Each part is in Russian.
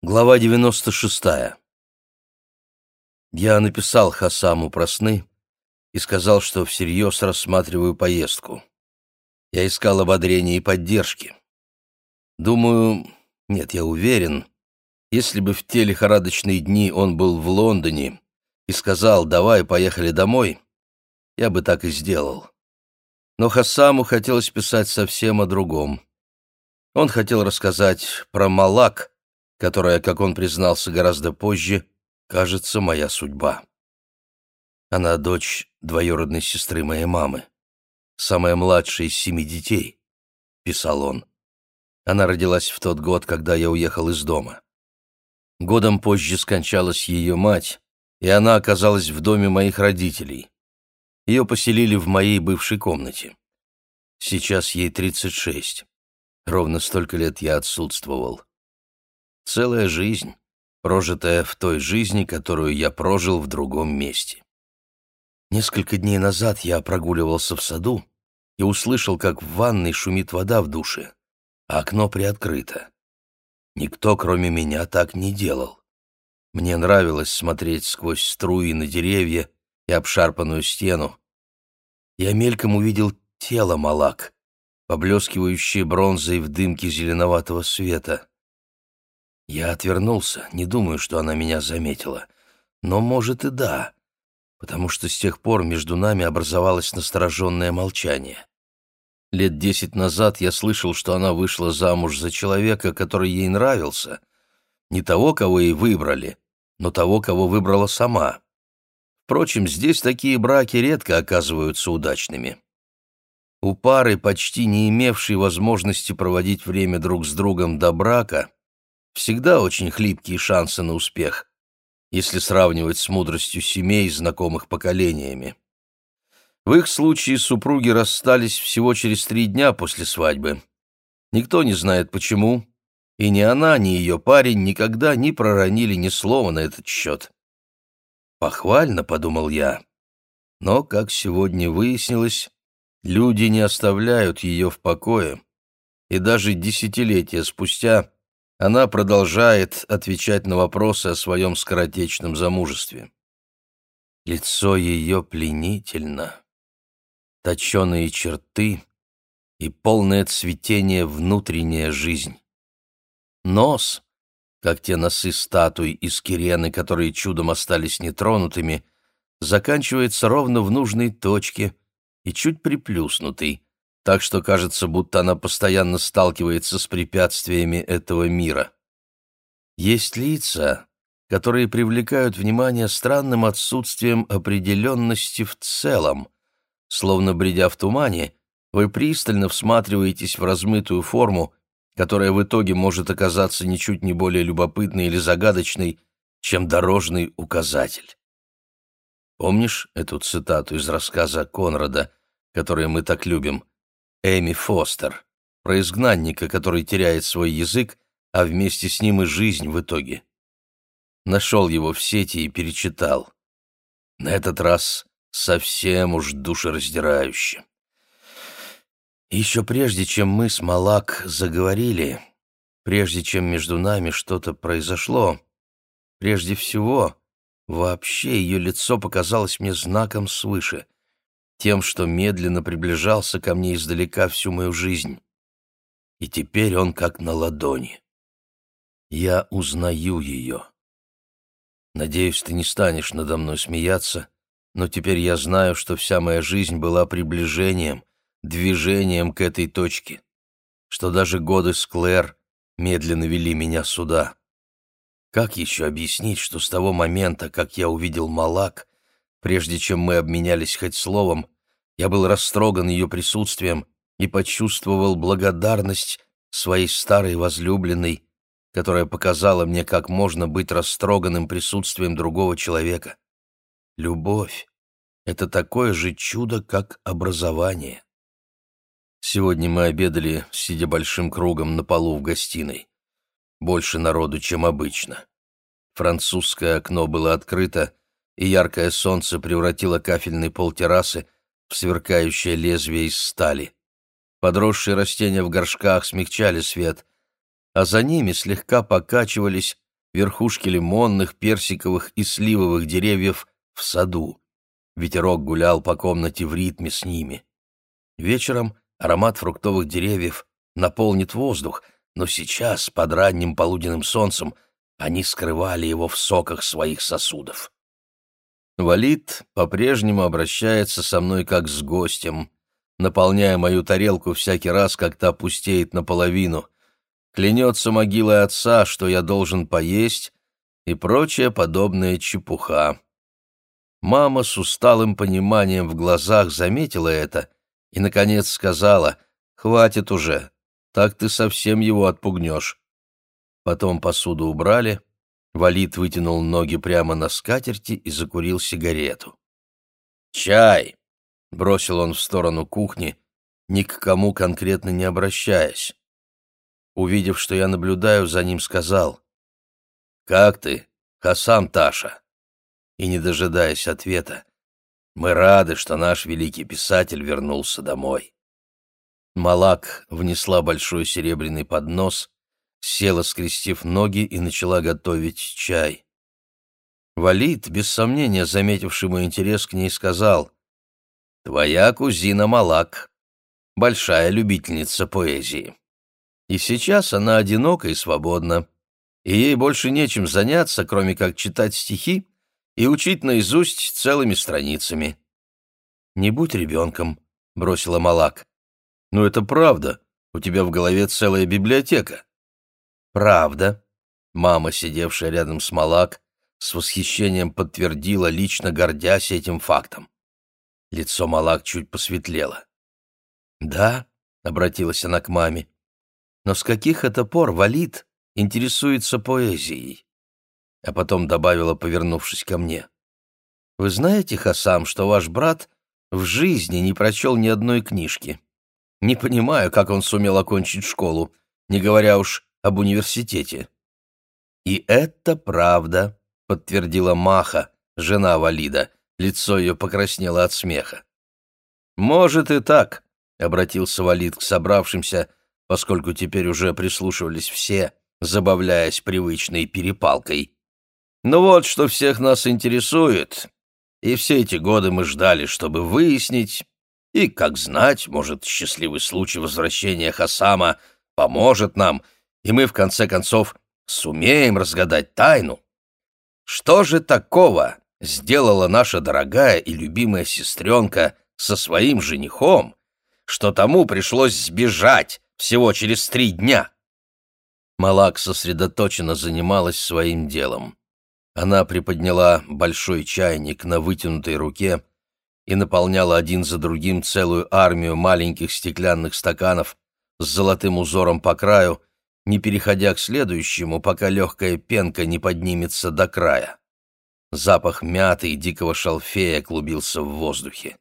Глава 96. Я написал Хасаму про сны и сказал, что всерьез рассматриваю поездку. Я искал ободрения и поддержки. Думаю, нет, я уверен, если бы в те лихорадочные дни он был в Лондоне и сказал «давай, поехали домой», я бы так и сделал. Но Хасаму хотелось писать совсем о другом. Он хотел рассказать про Малак, которая, как он признался гораздо позже, кажется, моя судьба. Она дочь двоюродной сестры моей мамы, самая младшая из семи детей, писал он. Она родилась в тот год, когда я уехал из дома. Годом позже скончалась ее мать, и она оказалась в доме моих родителей. Ее поселили в моей бывшей комнате. Сейчас ей 36. Ровно столько лет я отсутствовал. Целая жизнь, прожитая в той жизни, которую я прожил в другом месте. Несколько дней назад я прогуливался в саду и услышал, как в ванной шумит вода в душе, а окно приоткрыто. Никто, кроме меня, так не делал. Мне нравилось смотреть сквозь струи на деревья и обшарпанную стену. Я мельком увидел тело Малак, поблескивающее бронзой в дымке зеленоватого света. Я отвернулся, не думаю, что она меня заметила. Но, может, и да, потому что с тех пор между нами образовалось настороженное молчание. Лет десять назад я слышал, что она вышла замуж за человека, который ей нравился. Не того, кого ей выбрали, но того, кого выбрала сама. Впрочем, здесь такие браки редко оказываются удачными. У пары, почти не имевшей возможности проводить время друг с другом до брака, всегда очень хлипкие шансы на успех, если сравнивать с мудростью семей, знакомых поколениями. В их случае супруги расстались всего через три дня после свадьбы. Никто не знает почему, и ни она, ни ее парень никогда не проронили ни слова на этот счет. «Похвально», — подумал я, но, как сегодня выяснилось, люди не оставляют ее в покое, и даже десятилетия спустя она продолжает отвечать на вопросы о своем скоротечном замужестве. Лицо ее пленительно, точеные черты и полное цветение внутренняя жизнь. Нос, как те носы статуй из кирены, которые чудом остались нетронутыми, заканчивается ровно в нужной точке и чуть приплюснутый, так что кажется, будто она постоянно сталкивается с препятствиями этого мира. Есть лица, которые привлекают внимание странным отсутствием определенности в целом. Словно бредя в тумане, вы пристально всматриваетесь в размытую форму, которая в итоге может оказаться ничуть не более любопытной или загадочной, чем дорожный указатель. Помнишь эту цитату из рассказа Конрада, который мы так любим? Эми Фостер, про изгнанника, который теряет свой язык, а вместе с ним и жизнь в итоге. Нашел его в сети и перечитал. На этот раз совсем уж душераздирающе. Еще прежде, чем мы с Малак заговорили, прежде чем между нами что-то произошло, прежде всего, вообще ее лицо показалось мне знаком свыше — тем, что медленно приближался ко мне издалека всю мою жизнь. И теперь он как на ладони. Я узнаю ее. Надеюсь, ты не станешь надо мной смеяться, но теперь я знаю, что вся моя жизнь была приближением, движением к этой точке, что даже годы с Клэр медленно вели меня сюда. Как еще объяснить, что с того момента, как я увидел Малак, Прежде чем мы обменялись хоть словом, я был растроган ее присутствием и почувствовал благодарность своей старой возлюбленной, которая показала мне, как можно быть растроганным присутствием другого человека. Любовь — это такое же чудо, как образование. Сегодня мы обедали, сидя большим кругом на полу в гостиной. Больше народу, чем обычно. Французское окно было открыто, и яркое солнце превратило кафельный пол террасы в сверкающее лезвие из стали. Подросшие растения в горшках смягчали свет, а за ними слегка покачивались верхушки лимонных, персиковых и сливовых деревьев в саду. Ветерок гулял по комнате в ритме с ними. Вечером аромат фруктовых деревьев наполнит воздух, но сейчас, под ранним полуденным солнцем, они скрывали его в соках своих сосудов. Валид по-прежнему обращается со мной как с гостем, наполняя мою тарелку всякий раз, как та пустеет наполовину. Клянется могилой отца, что я должен поесть, и прочая подобная чепуха. Мама с усталым пониманием в глазах заметила это и, наконец, сказала, «Хватит уже, так ты совсем его отпугнешь». Потом посуду убрали, Валид вытянул ноги прямо на скатерти и закурил сигарету. «Чай!» — бросил он в сторону кухни, ни к кому конкретно не обращаясь. Увидев, что я наблюдаю, за ним сказал, «Как ты, Хасам Таша?» и, не дожидаясь ответа, «Мы рады, что наш великий писатель вернулся домой». Малак внесла большой серебряный поднос, села, скрестив ноги, и начала готовить чай. Валид, без сомнения заметивший мой интерес к ней, сказал, «Твоя кузина Малак, большая любительница поэзии. И сейчас она одинока и свободна, и ей больше нечем заняться, кроме как читать стихи и учить наизусть целыми страницами. «Не будь ребенком», — бросила Малак. «Ну это правда, у тебя в голове целая библиотека». «Правда», — мама, сидевшая рядом с Малак, с восхищением подтвердила, лично гордясь этим фактом. Лицо Малак чуть посветлело. «Да», — обратилась она к маме, — «но с каких это пор Валид интересуется поэзией?» а потом добавила, повернувшись ко мне. «Вы знаете, Хасам, что ваш брат в жизни не прочел ни одной книжки? Не понимаю, как он сумел окончить школу, не говоря уж об университете». «И это правда», — подтвердила Маха, жена Валида. Лицо ее покраснело от смеха. «Может и так», — обратился Валид к собравшимся, поскольку теперь уже прислушивались все, забавляясь привычной перепалкой. Но вот что всех нас интересует, и все эти годы мы ждали, чтобы выяснить, и, как знать, может, счастливый случай возвращения Хасама поможет нам, и мы, в конце концов, сумеем разгадать тайну. Что же такого сделала наша дорогая и любимая сестренка со своим женихом, что тому пришлось сбежать всего через три дня? Малак сосредоточенно занималась своим делом. Она приподняла большой чайник на вытянутой руке и наполняла один за другим целую армию маленьких стеклянных стаканов с золотым узором по краю, не переходя к следующему, пока легкая пенка не поднимется до края. Запах мяты и дикого шалфея клубился в воздухе.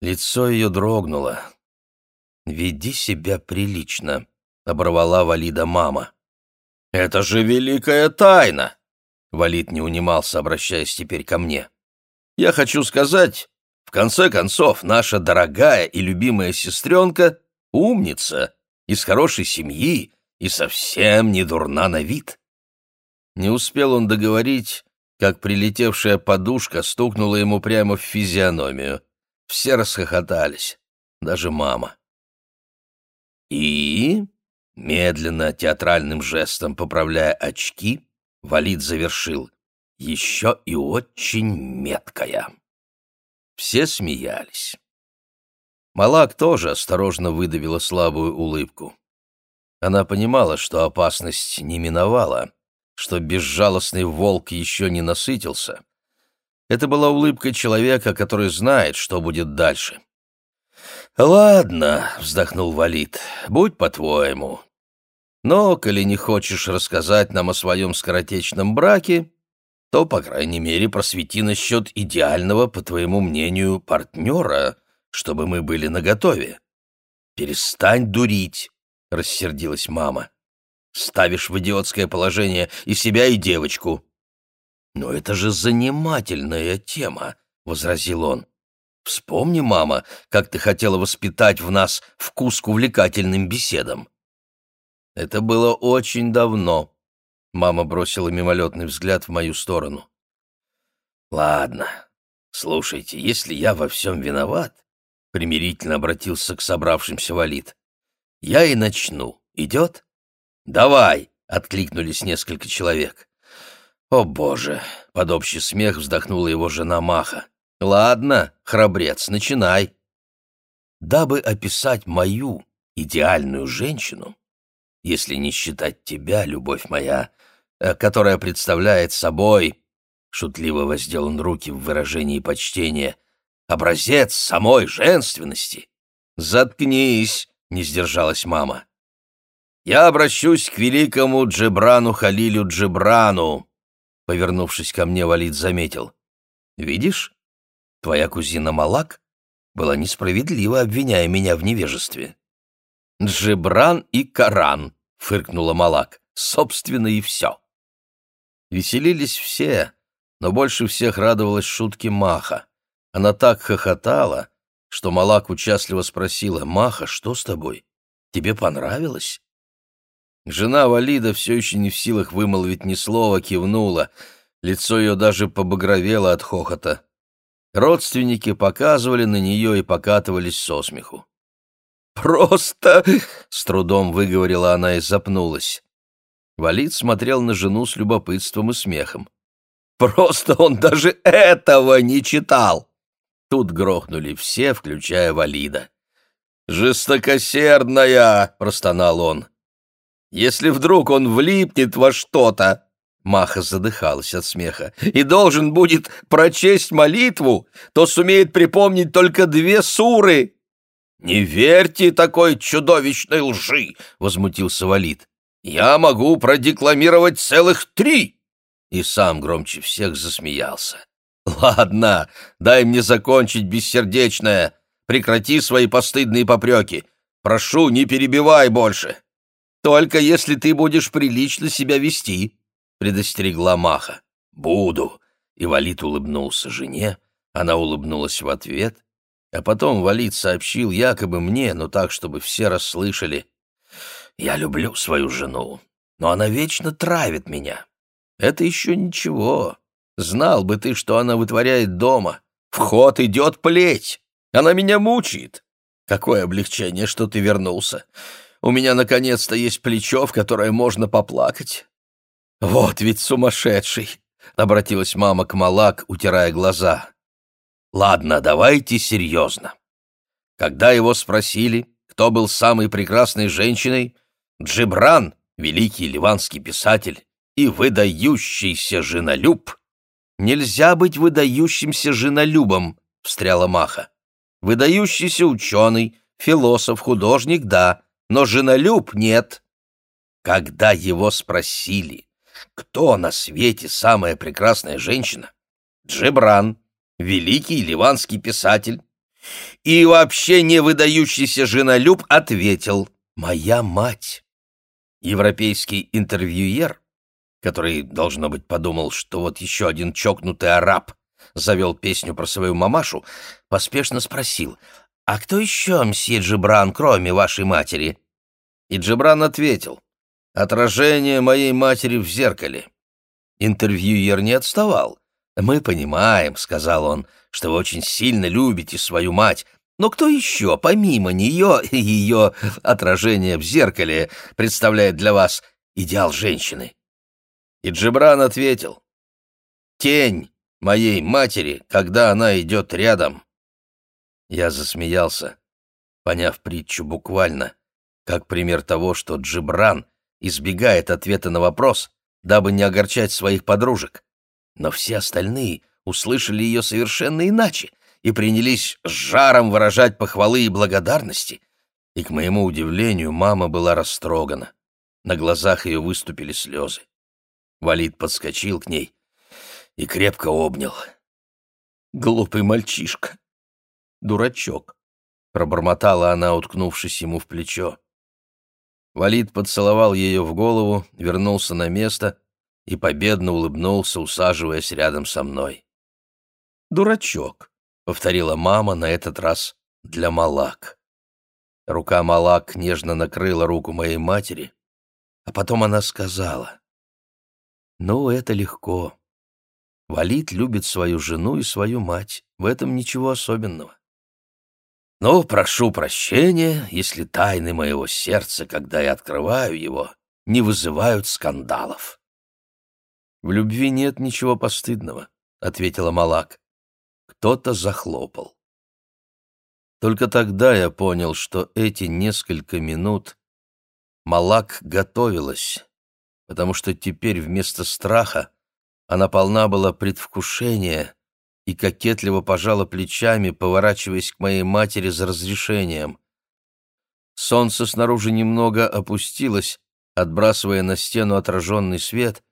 Лицо ее дрогнуло. «Веди себя прилично», — оборвала Валида мама. «Это же великая тайна!» Валид не унимался, обращаясь теперь ко мне. «Я хочу сказать, в конце концов, наша дорогая и любимая сестренка — умница, из хорошей семьи и совсем не дурна на вид». Не успел он договорить, как прилетевшая подушка стукнула ему прямо в физиономию. Все расхохотались, даже мама. И, медленно, театральным жестом поправляя очки, Валид завершил. Еще и очень меткая. Все смеялись. Малак тоже осторожно выдавила слабую улыбку. Она понимала, что опасность не миновала, что безжалостный волк еще не насытился. Это была улыбка человека, который знает, что будет дальше. «Ладно», — вздохнул Валид, — «будь по-твоему. Но, коли не хочешь рассказать нам о своем скоротечном браке, то, по крайней мере, просвети насчет идеального, по твоему мнению, партнера, чтобы мы были наготове. Перестань дурить, — рассердилась мама. Ставишь в идиотское положение и себя, и девочку. Но это же занимательная тема, — возразил он. Вспомни, мама, как ты хотела воспитать в нас вкус к увлекательным беседам. Это было очень давно. Мама бросила мимолетный взгляд в мою сторону. «Ладно, слушайте, если я во всем виноват, — примирительно обратился к собравшимся валид, — я и начну. Идет?» «Давай!» — откликнулись несколько человек. «О, Боже!» — под общий смех вздохнула его жена Маха. «Ладно, храбрец, начинай». Дабы описать мою идеальную женщину, если не считать тебя, любовь моя, э, которая представляет собой, шутливо воздел он руки в выражении почтения, образец самой женственности. Заткнись, не сдержалась мама. Я обращусь к великому Джебрану Халилю Джебрану, повернувшись ко мне, Валид заметил. Видишь, твоя кузина Малак была несправедлива, обвиняя меня в невежестве. «Джебран и Коран», — фыркнула Малак, — «собственно и все». Веселились все, но больше всех радовалась шутке Маха. Она так хохотала, что Малак участливо спросила, «Маха, что с тобой? Тебе понравилось?» Жена Валида все еще не в силах вымолвить ни слова, кивнула. Лицо ее даже побагровело от хохота. Родственники показывали на нее и покатывались со смеху. «Просто...» — с трудом выговорила она и запнулась. Валид смотрел на жену с любопытством и смехом. «Просто он даже этого не читал!» Тут грохнули все, включая Валида. «Жестокосердная!» — простонал он. «Если вдруг он влипнет во что-то...» Маха задыхалась от смеха. «И должен будет прочесть молитву, то сумеет припомнить только две суры!» «Не верьте такой чудовищной лжи!» — возмутился Валид. «Я могу продекламировать целых три!» И сам громче всех засмеялся. «Ладно, дай мне закончить, бессердечное. Прекрати свои постыдные попреки. Прошу, не перебивай больше. Только если ты будешь прилично себя вести», — предостерегла Маха. «Буду». И Валид улыбнулся жене, она улыбнулась в ответ, а потом Валид сообщил якобы мне, но так, чтобы все расслышали. «Я люблю свою жену, но она вечно травит меня. Это еще ничего. Знал бы ты, что она вытворяет дома. В ход идет плеть. Она меня мучает. Какое облегчение, что ты вернулся. У меня наконец-то есть плечо, в которое можно поплакать». «Вот ведь сумасшедший!» — обратилась мама к Малак, утирая глаза. Ладно, давайте серьезно. Когда его спросили, кто был самой прекрасной женщиной, Джибран, великий ливанский писатель и выдающийся женолюб, «Нельзя быть выдающимся женолюбом», — встряла Маха. «Выдающийся ученый, философ, художник — да, но женолюб — нет». Когда его спросили, кто на свете самая прекрасная женщина, Джибран, великий ливанский писатель, и вообще не выдающийся женолюб ответил «Моя мать». Европейский интервьюер, который, должно быть, подумал, что вот еще один чокнутый араб завел песню про свою мамашу, поспешно спросил «А кто еще, мсье Джибран, кроме вашей матери?» И Джибран ответил «Отражение моей матери в зеркале». Интервьюер не отставал. «Мы понимаем», — сказал он, — «что вы очень сильно любите свою мать, но кто еще, помимо нее и ее отражения в зеркале, представляет для вас идеал женщины?» И Джебран ответил, «Тень моей матери, когда она идет рядом». Я засмеялся, поняв притчу буквально, как пример того, что Джибран избегает ответа на вопрос, дабы не огорчать своих подружек но все остальные услышали ее совершенно иначе и принялись с жаром выражать похвалы и благодарности, и, к моему удивлению, мама была растрогана. На глазах ее выступили слезы. Валид подскочил к ней и крепко обнял. «Глупый мальчишка! Дурачок!» — пробормотала она, уткнувшись ему в плечо. Валид поцеловал ее в голову, вернулся на место и победно улыбнулся, усаживаясь рядом со мной. «Дурачок», — повторила мама на этот раз для Малак. Рука Малак нежно накрыла руку моей матери, а потом она сказала, Ну, это легко. Валид любит свою жену и свою мать. В этом ничего особенного. Но прошу прощения, если тайны моего сердца, когда я открываю его, не вызывают скандалов. «В любви нет ничего постыдного», — ответила Малак. Кто-то захлопал. Только тогда я понял, что эти несколько минут Малак готовилась, потому что теперь вместо страха она полна была предвкушения и кокетливо пожала плечами, поворачиваясь к моей матери за разрешением. Солнце снаружи немного опустилось, отбрасывая на стену отраженный свет,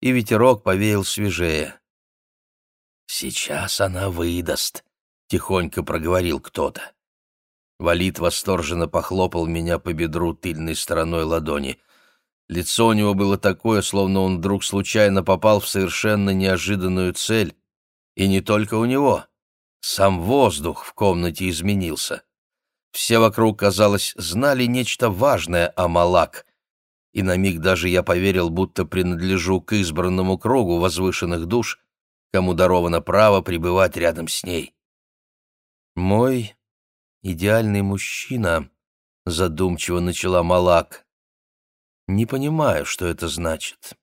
и ветерок повеял свежее. «Сейчас она выдаст», — тихонько проговорил кто-то. Валид восторженно похлопал меня по бедру тыльной стороной ладони. Лицо у него было такое, словно он вдруг случайно попал в совершенно неожиданную цель. И не только у него. Сам воздух в комнате изменился. Все вокруг, казалось, знали нечто важное о Малак, и на миг даже я поверил, будто принадлежу к избранному кругу возвышенных душ, кому даровано право пребывать рядом с ней. «Мой идеальный мужчина», — задумчиво начала Малак. «Не понимаю, что это значит.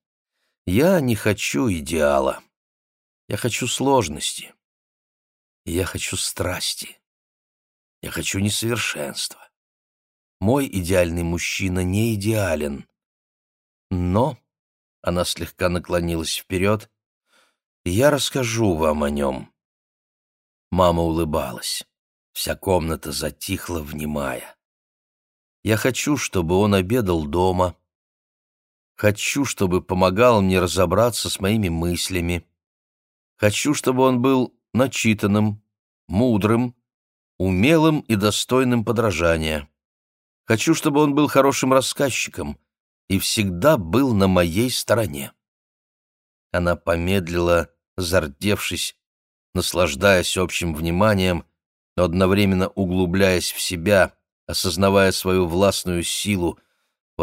Я не хочу идеала. Я хочу сложности. Я хочу страсти. Я хочу несовершенства. Мой идеальный мужчина не идеален. Но, она слегка наклонилась вперед, я расскажу вам о нем. Мама улыбалась. Вся комната затихла, внимая. Я хочу, чтобы он обедал дома. Хочу, чтобы помогал мне разобраться с моими мыслями. Хочу, чтобы он был начитанным, мудрым, умелым и достойным подражания. Хочу, чтобы он был хорошим рассказчиком, и всегда был на моей стороне. Она помедлила, зардевшись, наслаждаясь общим вниманием, но одновременно углубляясь в себя, осознавая свою властную силу,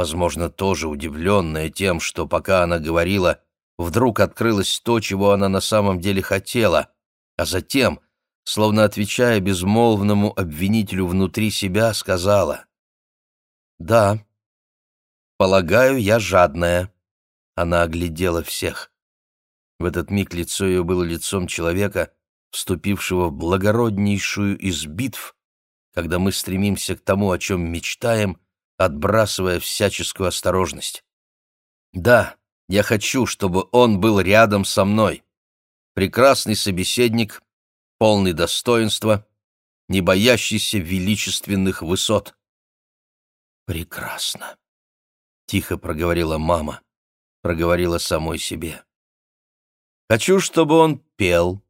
возможно, тоже удивленная тем, что пока она говорила, вдруг открылось то, чего она на самом деле хотела, а затем, словно отвечая безмолвному обвинителю внутри себя, сказала «Да, Полагаю, я жадная. Она оглядела всех. В этот миг лицо ее было лицом человека, вступившего в благороднейшую из битв, когда мы стремимся к тому, о чем мечтаем, отбрасывая всяческую осторожность. Да, я хочу, чтобы он был рядом со мной. Прекрасный собеседник, полный достоинства, не боящийся величественных высот. Прекрасно тихо проговорила мама, проговорила самой себе. Хочу, чтобы он пел,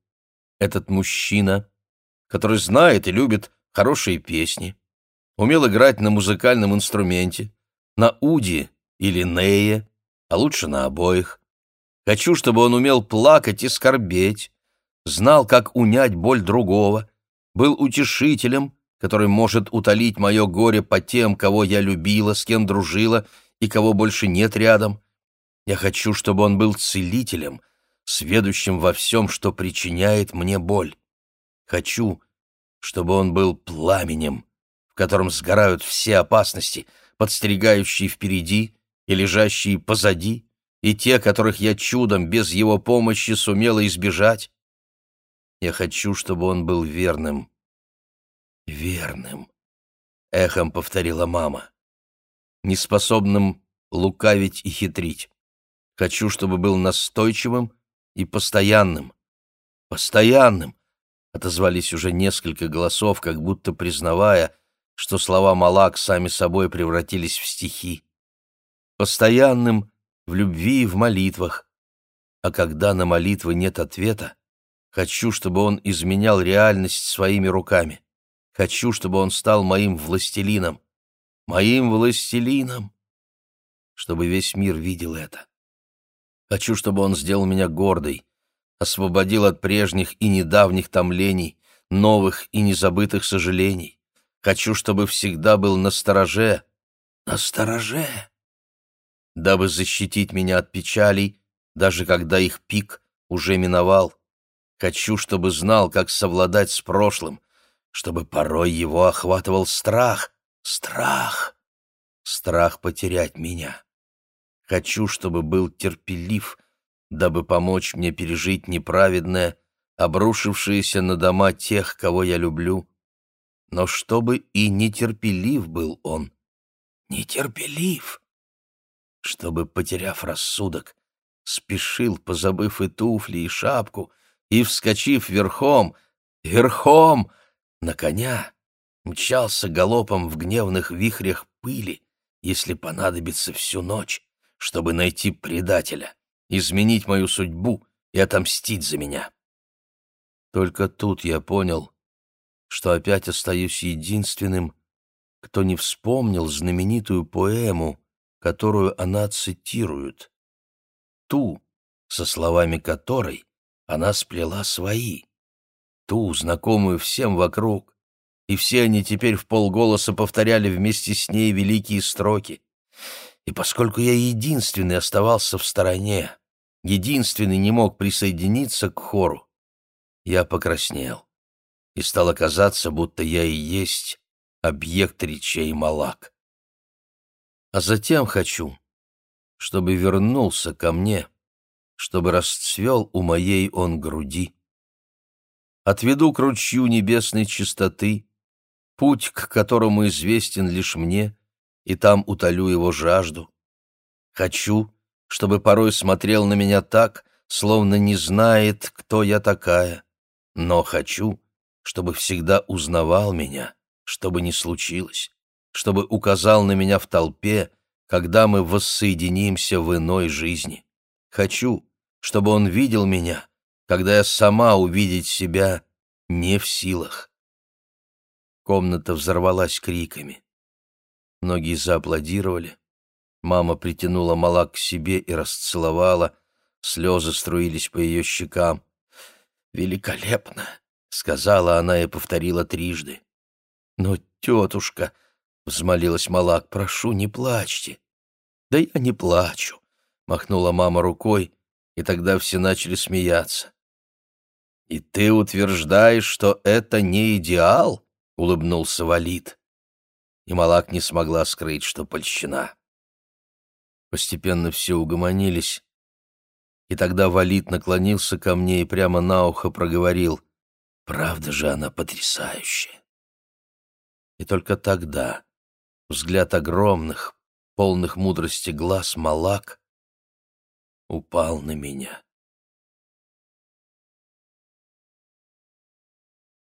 этот мужчина, который знает и любит хорошие песни, умел играть на музыкальном инструменте, на уде или нее, а лучше на обоих. Хочу, чтобы он умел плакать и скорбеть, знал, как унять боль другого, был утешителем, который может утолить мое горе по тем, кого я любила, с кем дружила и кого больше нет рядом. Я хочу, чтобы он был целителем, сведущим во всем, что причиняет мне боль. Хочу, чтобы он был пламенем, котором сгорают все опасности, подстерегающие впереди и лежащие позади, и те, которых я чудом без его помощи сумела избежать. Я хочу, чтобы он был верным. Верным, — эхом повторила мама неспособным лукавить и хитрить. Хочу, чтобы был настойчивым и постоянным. Постоянным, отозвались уже несколько голосов, как будто признавая, что слова Малак сами собой превратились в стихи. Постоянным в любви и в молитвах. А когда на молитвы нет ответа, хочу, чтобы он изменял реальность своими руками. Хочу, чтобы он стал моим властелином моим властелином, чтобы весь мир видел это. Хочу, чтобы он сделал меня гордой, освободил от прежних и недавних томлений, новых и незабытых сожалений. Хочу, чтобы всегда был на стороже, на стороже, дабы защитить меня от печалей, даже когда их пик уже миновал. Хочу, чтобы знал, как совладать с прошлым, чтобы порой его охватывал страх, страх, страх потерять меня. Хочу, чтобы был терпелив, дабы помочь мне пережить неправедное, обрушившееся на дома тех, кого я люблю. Но чтобы и нетерпелив был он, нетерпелив, чтобы, потеряв рассудок, спешил, позабыв и туфли, и шапку, и, вскочив верхом, верхом на коня, мчался галопом в гневных вихрях пыли, если понадобится всю ночь, чтобы найти предателя, изменить мою судьбу и отомстить за меня. Только тут я понял, что опять остаюсь единственным, кто не вспомнил знаменитую поэму, которую она цитирует, ту, со словами которой она сплела свои, ту, знакомую всем вокруг, и все они теперь в полголоса повторяли вместе с ней великие строки. И поскольку я единственный оставался в стороне, единственный не мог присоединиться к хору, я покраснел, и стало казаться, будто я и есть объект речей Малак. А затем хочу, чтобы вернулся ко мне, чтобы расцвел у моей он груди. Отведу к ручью небесной чистоты, путь, к которому известен лишь мне, и там утолю его жажду. Хочу, чтобы порой смотрел на меня так, словно не знает, кто я такая, но хочу, чтобы всегда узнавал меня, что бы ни случилось, чтобы указал на меня в толпе, когда мы воссоединимся в иной жизни. Хочу, чтобы он видел меня, когда я сама увидеть себя не в силах. Комната взорвалась криками. Многие зааплодировали. Мама притянула Малак к себе и расцеловала. Слезы струились по ее щекам. «Великолепно!» — сказала она и повторила трижды. «Но, тетушка!» — взмолилась Малак. «Прошу, не плачьте!» «Да я не плачу!» — махнула мама рукой и тогда все начали смеяться. «И ты утверждаешь, что это не идеал?» — улыбнулся Валид. И Малак не смогла скрыть, что польщена. Постепенно все угомонились, и тогда Валид наклонился ко мне и прямо на ухо проговорил «Правда же она потрясающая!» И только тогда взгляд огромных, полных мудрости глаз Малак упал на меня.